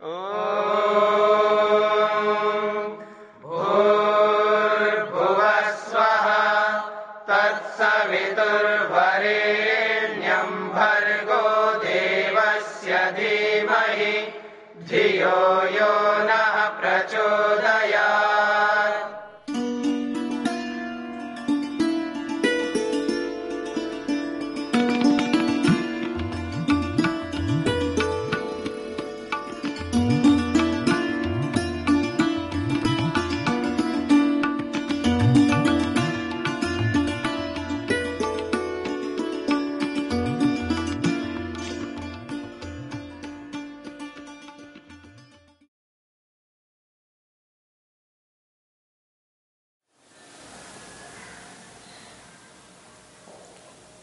Oh.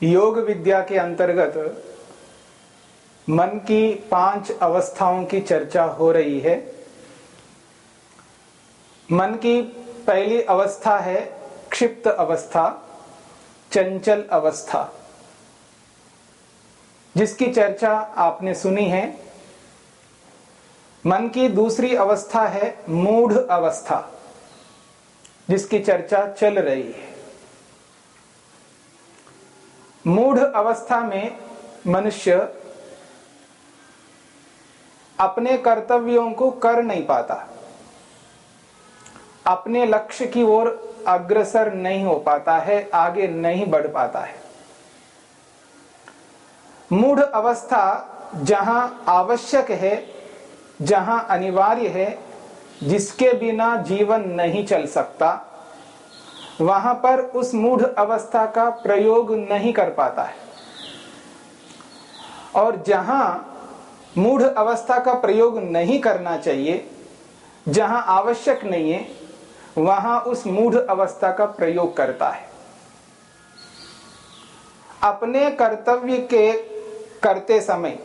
योग विद्या के अंतर्गत मन की पाँच अवस्थाओं की चर्चा हो रही है। मन की पहली अवस्था है क्षिप्त अवस्था, चंचल अवस्था। जिसकी चर्चा आपने सुनी है। मन की दूसरी अवस्था है मूढ़ अवस्था, जिसकी चर्चा चल रही है। मूढ़ अवस्था में मनुष्य अपने कर्तव्यों को कर नहीं पाता। अपने लक्ष्य की ओर अग्रसर नहीं हो पाता है, आगे नहीं बढ़ पाता है। मूढ़ अवस्था जहाँ आवश्यक है, जहाँ अनिवार्य है, जिसके बिना जीवन नहीं चल सकता वहाँ पर उस मूढ़ अवस्था का प्रयोग नहीं कर पाता है। और जहाँ मूढ़ अवस्था का प्रयोग नहीं करना चाहिए, जहाँ आवश्यक नहीं है, वहाँ उस मूढ़ अवस्था का प्रयोग करता है। अपने कर्तव्य के करते समय,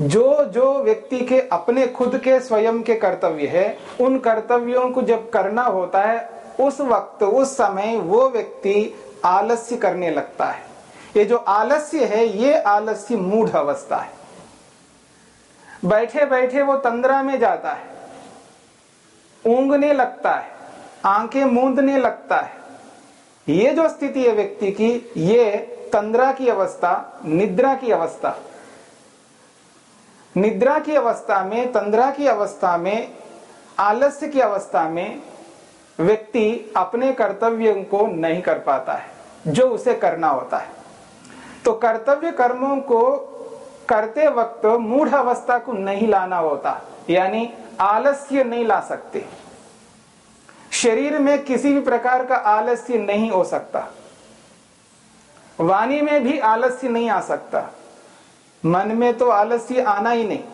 जो जो व्यक्ति के अपने खुद के स्वयं के कर्तव्य है, उन कर्तव्यों को जब करना होता है उस वक्त, उस समय वो व्यक्ति आलस्य करने लगता है। ये जो आलस्य है, ये आलस्य मूढ़ अवस्था है। बैठे बैठे वो तंद्रा में जाता है। ऊंगने लगता है, आँखें मूंदने लगता है। ये जो स्थिति है व्यक्ति की, ये तंद्रा की अवस्था, निद्रा की अवस्था। निद्रा की अवस्था में, तंद्रा की अवस्था में, आलस्य की अवस्था में व्यक्ति अपने कर्तव्य को नहीं कर पाता है, जो उसे करना होता है। तो कर्तव्य कर्मों को करते वक्त मूढ़ अवस्था को नहीं लाना होता, यानी आलस्य नहीं ला सकते। शरीर में किसी भी प्रकार का आलस्य नहीं हो सकता। वाणी में भी आलस्य नहीं आ सकता। मन में तो आलस्य आना ही नहीं।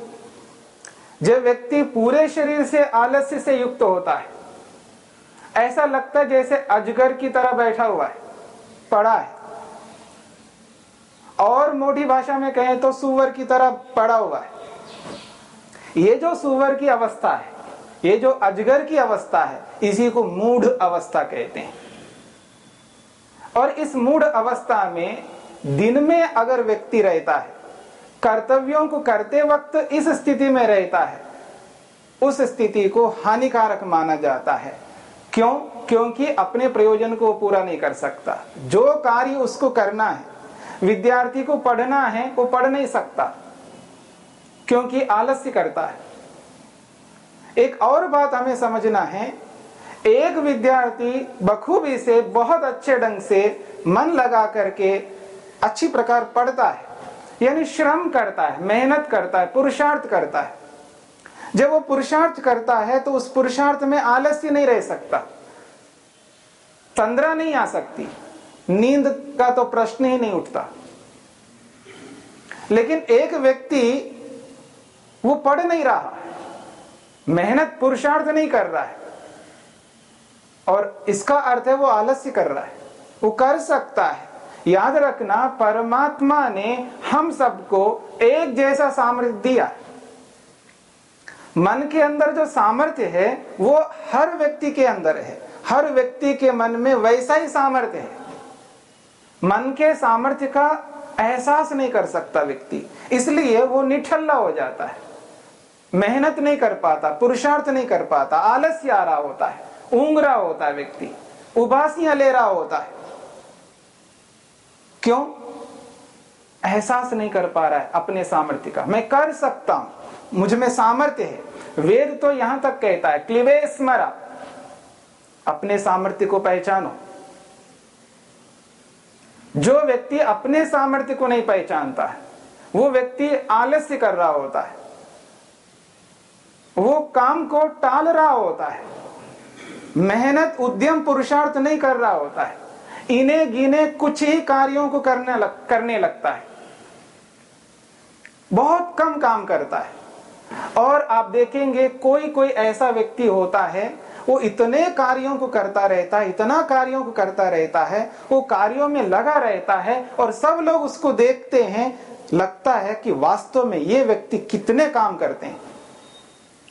जब व्यक्ति पूरे शरीर से आलस्य से युक्त होता है ऐसा लगता है जैसे अजगर की तरह बैठा हुआ है, पड़ा है। और मोटी भाषा में कहें तो सुअर की तरह पड़ा हुआ है। ये जो सुअर की अवस्था है, ये जो अजगर की अवस्था है, इसी को मूढ़ अवस्था कहते हैं। और इस मूढ़ अवस्था में दिन में अगर व्यक्ति रहता है, कर्तव्यों को करते वक्त इस स्थिति में रहता है, उस स्थिति को हानिकारक माना जाता है। क्यों? क्योंकि अपने प्रयोजन को पूरा नहीं कर सकता। जो कार्य उसको करना है, विद्यार्थी को पढ़ना है, वो पढ़ नहीं सकता। क्योंकि आलस्य करता है। एक और बात हमें समझना है, एक विद्यार्थी बखूबी से बहुत अच्छे ढंग से मन लगा करके अच्छी प्रकार पढ़ता है। यानी श्रम करता है, मेहनत करता है, पुरुषार्थ करता है। जब वो पुरुषार्थ करता है तो उस पुरुषार्थ में आलस्य नहीं रह सकता। तंद्रा नहीं आ सकती। नींद का तो प्रश्न ही नहीं उठता। लेकिन एक व्यक्ति, वो पढ़ नहीं रहा मेहनत पुरुषार्थ नहीं कर रहा है। और इसका अर्थ है, वो आलस्य कर रहा है। वो कर सकता है। याद रखना, परमात्मा ने हम सबको एक जैसा सामर्थ्य दिया मन के अंदर जो सामर्थ्य है, वो हर व्यक्ति के अंदर है। हर व्यक्ति के मन में वैसा ही सामर्थ्य है। मन के सामर्थ्य का एहसास नहीं कर सकता व्यक्ति। इसलिए वो निठल्ला हो जाता है। मेहनत नहीं कर पाता, पुरुषार्थ नहीं कर पाता आलस्य आ रहा होता है ऊंग रहा होता है व्यक्ति, उबासियाँ ले रहा होता है। क्यों? एहसास नहीं कर पा रहा है अपने सामर्थ्य का। मैं कर सकता हूँ। मुझमें सामर्थ्य है। वेद तो यहाँ तक कहता है क्लिवे स्मरा। अपने सामर्थ्य को पहचानो। जो व्यक्ति अपने सामर्थ्य को नहीं पहचानता है वो व्यक्ति आलस्य कर रहा होता है। वो काम को टाल रहा होता है। मेहनत उद्यम पुरुषार्थ नहीं कर रहा होता है। इने गिने कुछ ही कार्यों को करने लग, करने लगता है। बहुत कम काम करता है। और आप देखेंगे कोई कोई ऐसा व्यक्ति होता है, वो इतने कार्यों को करता रहता है, इतना कार्यों को करता रहता है, वो कार्यों में लगा रहता है और सब लोग उसको देखते हैं, लगता है कि वास्तव में ये व्यक्ति कितने काम करते हैं।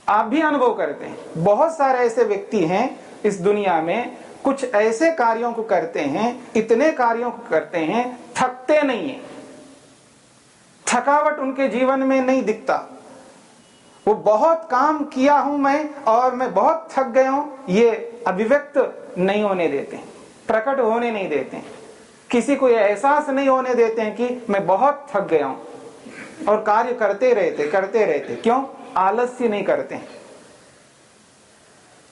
आप भी अनुभव करते हैं। बहुत सारे ऐसे व्यक्ति हैं इस दुनिया में, कुछ ऐसे कार्यों को करते हैं, इतने कार्यों को करते हैं, थकते नहीं है। थकावट उनके जीवन में नहीं दिखता। वो बहुत काम किया हूँ मैं और मैं बहुत थक गया हूँ। ये अभिव्यक्त नहीं होने देते प्रकट होने नहीं देते किसी को यह एहसास नहीं होने देते हैं कि मैं बहुत थक गया हूँ। और कार्य करते रहते करते रहते। क्यों? आलस्य नहीं करते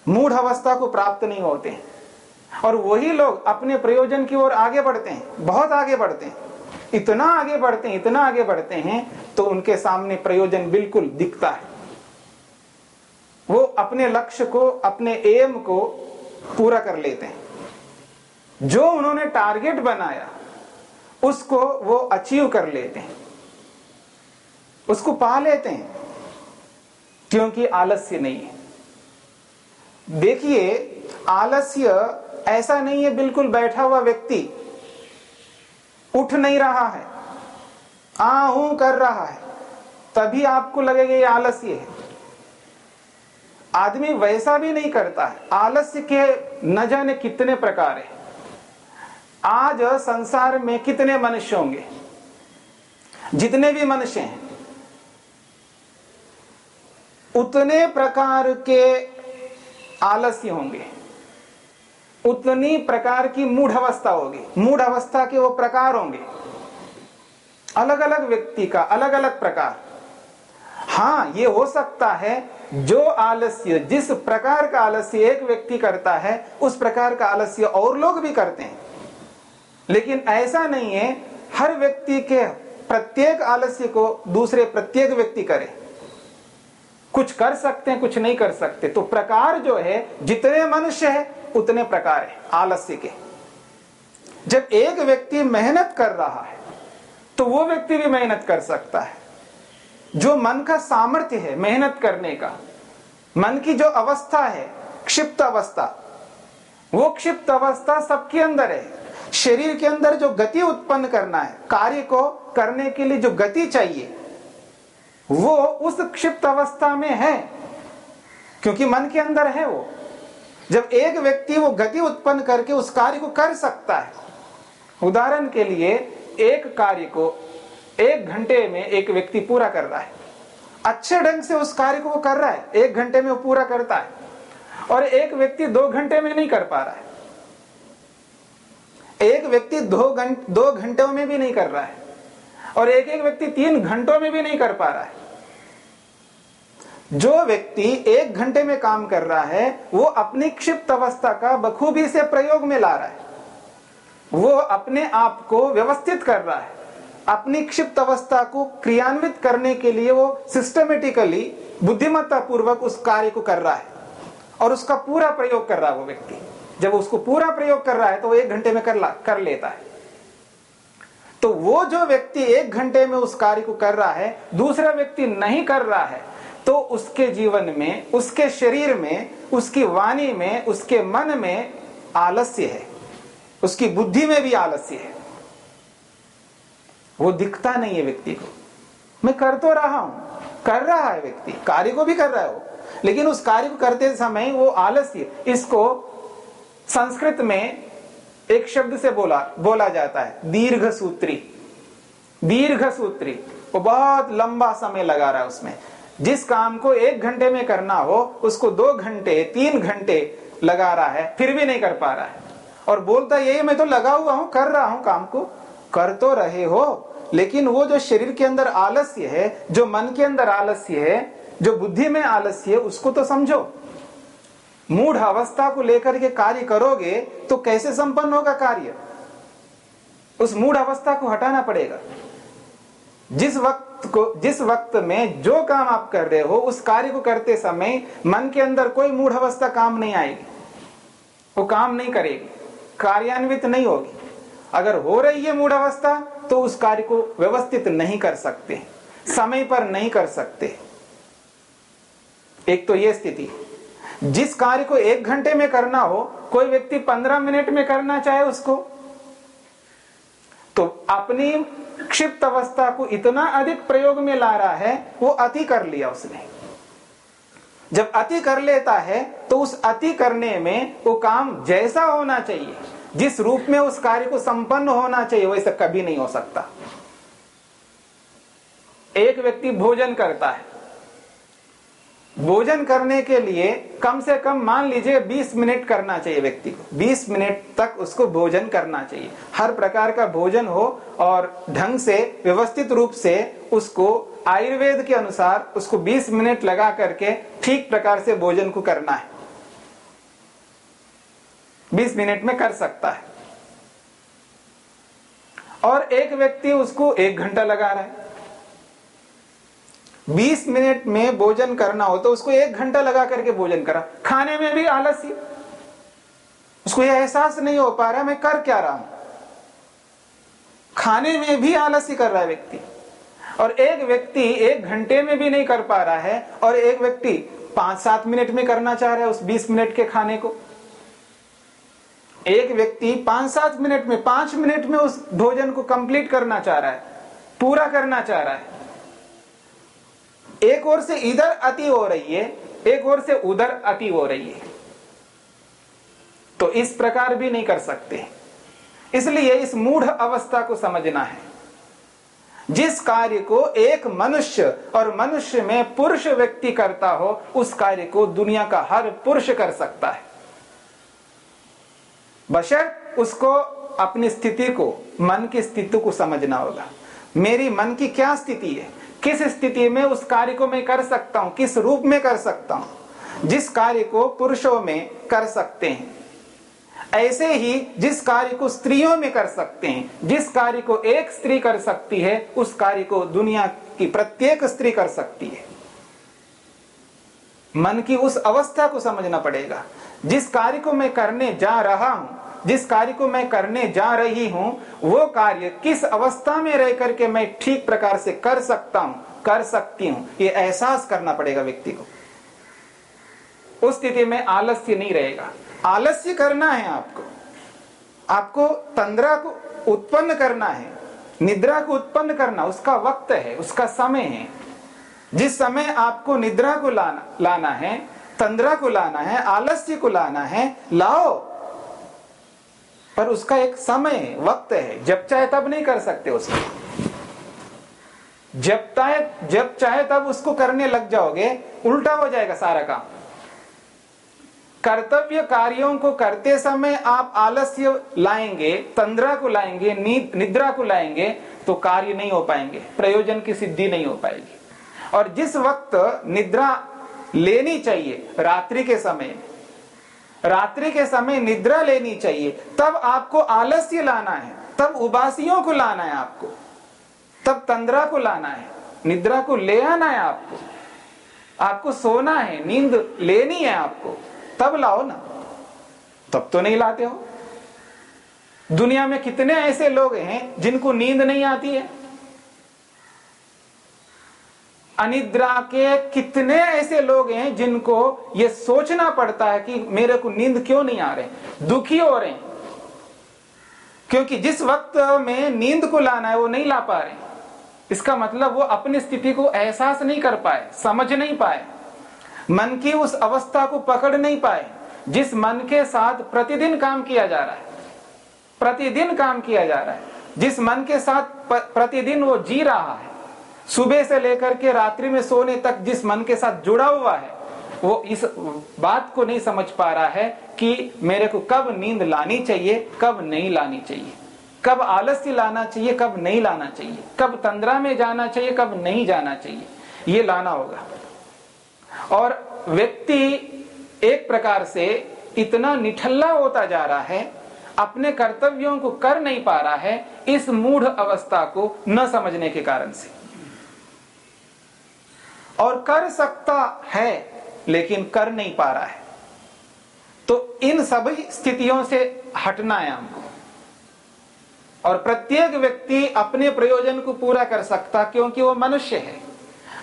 मूढ़ अवस्था को प्राप्त नहीं होते और वही लोग अपने प्रयोजन की ओर आगे बढ़ते हैं, बहुत आगे बढ़ते हैं। इतना आगे बढ़ते हैं, इतना आगे बढ़ते हैं तो उनके सामने प्रयोजन बिल्कुल दिखता है। वो अपने लक्ष्य को, अपने एम को पूरा कर लेते हैं। जो उन्होंने टारगेट बनाया, उसको वो अचीव कर लेते हैं। उसको पा लेते हैं, क्योंकि आलस्य नहीं है। देखिए, आलस्य ऐसा नहीं है, बिल्कुल बैठा हुआ व्यक्ति उठ नहीं रहा है आ कर रहा है, तभी आपको लगेगा ये आलस्य है। आदमी वैसा भी नहीं करता है। आलस्य के न जाने कितने प्रकार है। आज संसार में कितने मनुष्य होंगे? जितने भी मनुष्य हैं, उतने प्रकार के आलस्य होंगे। उतनी प्रकार की मूढ़ अवस्था होगी। मूढ़ अवस्था के वो प्रकार होंगे। अलग अलग व्यक्ति का अलग अलग प्रकार। हाँ ये हो सकता है जो आलस्य, जिस प्रकार का आलस्य एक व्यक्ति करता है, उस प्रकार का आलस्य और लोग भी करते हैं। लेकिन ऐसा नहीं है, हर व्यक्ति के प्रत्येक आलस्य को दूसरे प्रत्येक व्यक्ति करे। कुछ कर सकते हैं, कुछ नहीं कर सकते। तो प्रकार जो है, जितने मनुष्य है, उतने प्रकार है, आलस्य के। जब एक व्यक्ति मेहनत कर रहा है तो वो व्यक्ति भी मेहनत कर सकता है। जो मन का सामर्थ्य है मेहनत करने का, मन की जो अवस्था है, क्षिप्त अवस्था, वो क्षिप्त अवस्था सबके अंदर है। शरीर के अंदर जो गति उत्पन्न करना है, कार्य को करने के लिए जो गति चाहिए, वो उस क्षिप्त अवस्था में है, क्योंकि मन के अंदर है वो। जब एक व्यक्ति वो गति उत्पन्न करके उस कार्य को कर सकता है, उदाहरण के लिए एक कार्य को एक घंटे में एक व्यक्ति पूरा कर रहा है। अच्छे ढंग से उस कार्य को वो कर रहा है, एक घंटे में वो पूरा करता है। और एक व्यक्ति दो घंटे में नहीं कर पा रहा है। एक व्यक्ति दो घंटे दो घंटों में भी नहीं कर रहा है। और एक एक व्यक्ति तीन घंटों में भी नहीं कर पा रहा है। जो व्यक्ति एक घंटे में काम कर रहा है, वो अपनी क्षिप्त अवस्था का बखूबी से प्रयोग में ला रहा है। वो अपने आप को व्यवस्थित कर रहा है। अपनी क्षिप्त अवस्था को क्रियान्वित करने के लिए वो सिस्टमेटिकली बुद्धिमत्ता पूर्वक उस कार्य को कर रहा है और उसका पूरा प्रयोग कर रहा है वो व्यक्ति। जब उसको पूरा प्रयोग कर रहा है तो वो एक घंटे में कर ला, कर लेता है। तो वो जो व्यक्ति एक घंटे में उस कार्य को कर रहा है, दूसरा व्यक्ति नहीं कर रहा है तो उसके जीवन में, उसके शरीर में, उसकी वाणी में, उसके मन में आलस्य है। उसकी बुद्धि में भी आलस्य है। वो दिखता नहीं है व्यक्ति को। मैं कर तो रहा हूँ, कर रहा है व्यक्ति, कार्य को भी कर रहा है वो। लेकिन उस कार्य को करते समय वो आलस्य इसको संस्कृत में एक शब्द से बोला बोला जाता है दीर्घ सूत्री दीर्घ सूत्री वो बहुत लंबा समय लगा रहा है उसमें। जिस काम को एक घंटे में करना हो, उसको दो घंटे, तीन घंटे लगा रहा है, फिर भी नहीं कर पा रहा है। और बोलता यही मैं तो लगा हुआ हूँ, कर रहा हूँ काम को। कर तो रहे हो, लेकिन वो जो शरीर के अंदर आलस्य है, जो मन के अंदर आलस्य है, जो बुद्धि में आलस्य है, उसको तो समझो। मूढ़ अवस्था को लेकर के कार्य करोगे तो कैसे संपन्न होगा कार्य? उस मूढ़ अवस्था को हटाना पड़ेगा। जिस वक्त को, जिस वक्त में जो काम आप कर रहे हो, उस कार्य को करते समय मन के अंदर कोई मूढ़ अवस्था काम नहीं आएगी। वो काम नहीं करेगी। कार्यान्वित नहीं होगी। अगर हो रही है मूढ़ अवस्था तो उस कार्य को व्यवस्थित नहीं कर सकते, समय पर नहीं कर सकते। एक तो यह स्थिति, जिस कार्य को एक घंटे में करना हो, कोई व्यक्ति पंद्रह मिनट में करना चाहे उसको तो अपनी क्षिप्त अवस्था को इतना अधिक प्रयोग में ला रहा है, वो अति कर लिया उसने। जब अति कर लेता है तो उस अति करने में वो काम जैसा होना चाहिए। जिस रूप में उस कार्य को संपन्न होना चाहिए, वैसा कभी नहीं हो सकता। एक व्यक्ति भोजन करता है। भोजन करने के लिए कम से कम मान लीजिए 20 मिनट करना चाहिए व्यक्ति को। 20 मिनट तक उसको भोजन करना चाहिए। हर प्रकार का भोजन हो और ढंग से, व्यवस्थित रूप से उसको आयुर्वेद के अनुसार उसको 20 मिनट लगा करके ठीक प्रकार से भोजन को करना है। 20 मिनट में कर सकता है। और एक व्यक्ति उसको एक घंटा लगा रहा है। 20 मिनट में भोजन करना हो तो उसको एक घंटा लगा करके भोजन करा। खाने में भी आलसी उसको यह एहसास नहीं हो पा रहा मैं कर क्या रहा हूँ? खाने में भी आलसी कर रहा है व्यक्ति। और एक व्यक्ति एक घंटे में भी नहीं कर पा रहा है, और एक व्यक्ति पाँच सात मिनट में करना चाह रहा है उस बीस मिनट के खाने को। एक व्यक्ति पाँच सात मिनट में, पाँच मिनट में उस भोजन को कंप्लीट करना चाह रहा है, पूरा करना चाह रहा है। एक ओर से इधर अति हो रही है, एक ओर से उधर अति हो रही है। तो इस प्रकार भी नहीं कर सकते। इसलिए इस मूढ़ अवस्था को समझना है। जिस कार्य को एक मनुष्य और मनुष्य में पुरुष व्यक्ति करता हो, उस कार्य को दुनिया का हर पुरुष कर सकता है। बशर उसको अपनी स्थिति को, मन की स्थिति को समझना होगा। मेरी मन की क्या स्थिति है? किस स्थिति में उस कार्य को मैं कर सकता हूँ? किस रूप में कर सकता हूँ? जिस कार्य को पुरुषों में कर सकते हैं। ऐसे ही जिस कार्य को स्त्रियों में कर सकते हैं, जिस कार्य को एक स्त्री कर सकती है, उस कार्य को दुनिया की प्रत्येक स्त्री कर सकती है। मन की उस अवस्था को समझना पड़ेगा। जिस कार्य को मैं करने जा रहा हूँ जिस कार्य को मैं करने जा रही हूँ, वो कार्य किस अवस्था में रह करके मैं ठीक प्रकार से कर सकता हूँ, कर सकती हूँ, ये एहसास करना पड़ेगा व्यक्ति को। उस स्थिति में आलस्य नहीं रहेगा। आलस्य करना है आपको। आपको तंद्रा को उत्पन्न करना है, निद्रा को उत्पन्न करना, उसका वक्त है, उसका समय है। जिस समय आपको निद्रा को लाना लाना है, तंद्रा को लाना है, आलस्य को लाना है, लाओ। पर उसका एक समय, वक्त है। जब चाहे तब नहीं कर सकते उसको। जब चाहे जब चाहे तब उसको करने लग जाओगे, उल्टा हो जाएगा सारा काम। कर्तव्य कार्यों को करते समय आप आलस्य लाएँगे, तंद्रा को लाएँगे निद्रा को लाएँगे तो कार्य नहीं हो पाएँगे, प्रयोजन की सिद्धि नहीं हो पाएगी। और जिस वक्त निद्रा लेनी चाहिए, रात्रि के समय रात्रि के समय निद्रा लेनी चाहिए। तब आपको आलस्य लाना है। तब उबासियों को लाना है आपको। तब तंद्रा को लाना है। निद्रा को ले आना है आपको। आपको सोना है। नींद लेनी है आपको। तब लाओ ना। तब तो नहीं लाते हो। दुनिया में कितने ऐसे लोग हैं जिनको नींद नहीं आती है? अनिद्रा के कितने ऐसे लोग हैं जिनको ये सोचना पड़ता है कि मेरे को नींद क्यों नहीं आ रहे? दुखी हो रहे क्योंकि जिस वक्त में नींद को लाना है, वो नहीं ला पा रहे। इसका मतलब वो अपनी स्थिति को एहसास नहीं कर पाए, समझ नहीं पाए। मन की उस अवस्था को पकड़ नहीं पाए, जिस मन के साथ प्रतिदिन काम किया जा रहा है। प्रतिदिन काम किया जा रहा है। जिस मन के साथ प्रतिदिन वो जी रहा है। सुबह से लेकर के रात्रि में सोने तक जिस मन के साथ जुड़ा हुआ है, वो इस बात को नहीं समझ पा रहा है कि मेरे को कब नींद लानी चाहिए, कब नहीं लानी चाहिए। कब आलस्य लाना चाहिए, कब नहीं लाना चाहिए। कब तंद्रा में जाना चाहिए, कब नहीं जाना चाहिए। ये लाना होगा। और व्यक्ति एक प्रकार से इतना निठल्ला होता जा रहा है, अपने कर्तव्यों को कर नहीं पा रहा है, इस मूढ़ अवस्था को न समझने के कारण से। और कर सकता है, लेकिन कर नहीं पा रहा है। तो इन सभी स्थितियों से हटना है हमको। और प्रत्येक व्यक्ति अपने प्रयोजन को पूरा कर सकता, क्योंकि वो मनुष्य है।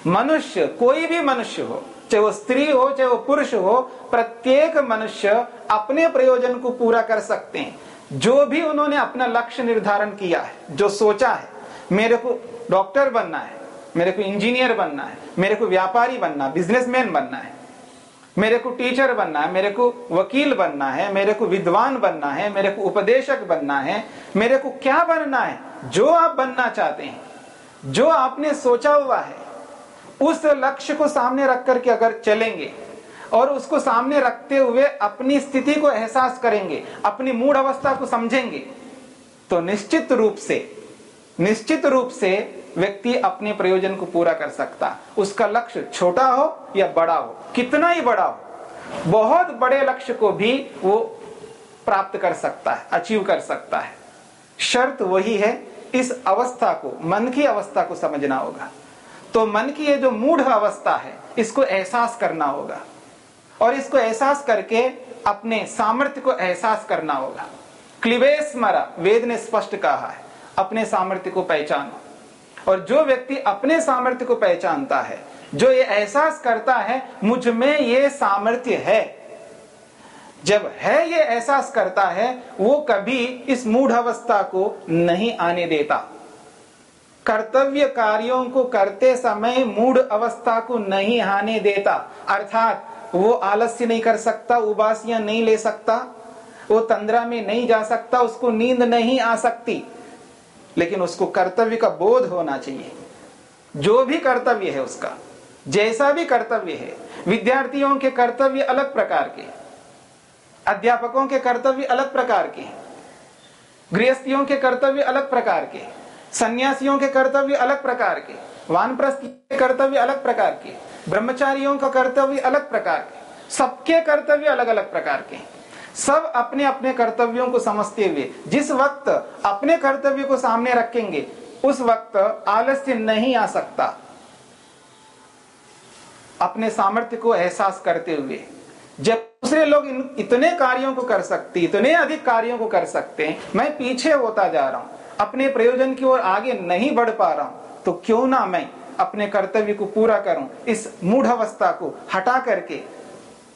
मनुष्य, कोई भी मनुष्य हो, चाहे वो स्त्री हो, चाहे वो पुरुष हो, प्रत्येक मनुष्य अपने प्रयोजन को पूरा कर सकते हैं। जो भी उन्होंने अपना लक्ष्य निर्धारण किया है, जो सोचा है, मेरे को डॉक्टर बनना है मेरे को इंजीनियर बनना है, मेरे को व्यापारी बनना बिजनेसमैन बनना है, मेरे को टीचर बनना है, मेरे को वकील बनना है, मेरे को विद्वान बनना है, मेरे को उपदेशक बनना है, मेरे को क्या बनना है, जो आप बनना चाहते हैं, जो आपने सोचा हुआ है, उस लक्ष्य को सामने रख करके अगर चलेंगे और उसको सामने रखते हुए अपनी स्थिति को एहसास करेंगे, अपनी मूड अवस्था को समझेंगे तो निश्चित रूप से, निश्चित रूप से व्यक्ति अपने प्रयोजन को पूरा कर सकता। उसका लक्ष्य छोटा हो या बड़ा हो, कितना ही बड़ा हो, बहुत बड़े लक्ष्य को भी वो प्राप्त कर सकता है अचीव कर सकता है। शर्त वही है, इस अवस्था को, मन की अवस्था को समझना होगा। तो मन की ये जो मूढ़ अवस्था है, इसको एहसास करना होगा। और इसको एहसास करके अपने सामर्थ्य को एहसास करना होगा। क्लिवेश मरा वेद ने स्पष्ट कहा है, अपने सामर्थ्य को पहचानो। और जो व्यक्ति अपने सामर्थ्य को पहचानता है, जो ये एहसास करता है, मुझमें ये सामर्थ्य है। जब है ये एहसास करता है, वो कभी इस मूढ़ अवस्था को नहीं आने देता। कर्तव्य कार्यों को करते समय मूढ़ अवस्था को नहीं आने देता। अर्थात, वो आलस्य नहीं कर सकता, उबासियाँ नहीं ले सकता, वो तंद्रा में नहीं जा सकता, उसको नींद नहीं आ सकती। लेकिन उसको कर्तव्य का बोध होना चाहिए। जो भी कर्तव्य है उसका, जैसा भी कर्तव्य है, विद्यार्थियों के कर्तव्य अलग प्रकार के अध्यापकों के कर्तव्य अलग प्रकार के गृहस्थियों के कर्तव्य अलग प्रकार के सन्यासियों के कर्तव्य अलग प्रकार के वानप्रस्थ के कर्तव्य अलग प्रकार के ब्रह्मचारियों का कर्तव्य अलग प्रकार के सबके कर्तव्य अलग अलग प्रकार के सब अपने अपने कर्तव्यों को समझते हुए, जिस वक्त अपने कर्तव्य को सामने रखेंगे, उस वक्त आलस्य नहीं आ सकता। अपने सामर्थ्य को एहसास करते हुए, जब दूसरे लोग इतने कार्यों को कर सकते, इतने अधिक कार्यों को कर सकते हैं, मैं पीछे होता जा रहा हूँ, अपने प्रयोजन की ओर आगे नहीं बढ़ पा रहा हूँ तो क्यों ना मैं अपने कर्तव्य को पूरा करूँ, इस मूढ़ अवस्था को हटा करके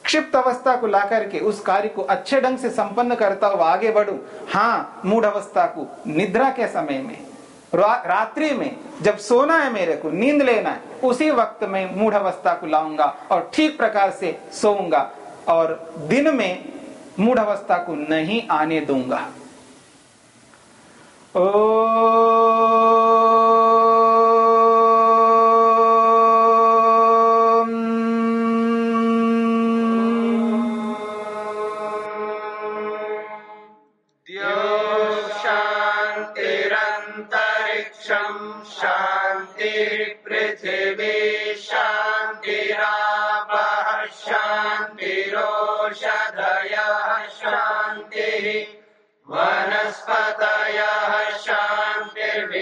क्षिप्त अवस्था को ला करके उस कार्य को अच्छे ढंग से संपन्न करता हुआ आगे बढ़ू। हाँ मूढ़ अवस्था को निद्रा के समय में। रा, रात्रि में जब सोना है मेरे को नींद लेना है उसी वक्त में मूढ़ अवस्था को लाऊँगा और ठीक प्रकार से सोऊँगा और दिन में मूढ़ अवस्था को नहीं आने दूँगा। ओ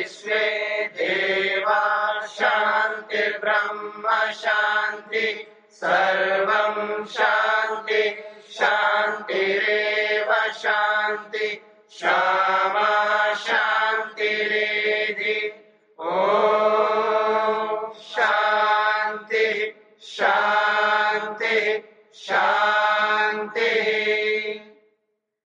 विश्वे देवा शान्ति, ब्रह्म शांति सर्वं शान्ति शांति शान्ति क्षमा शान्तिरेधि। ओ शांति शांति शांति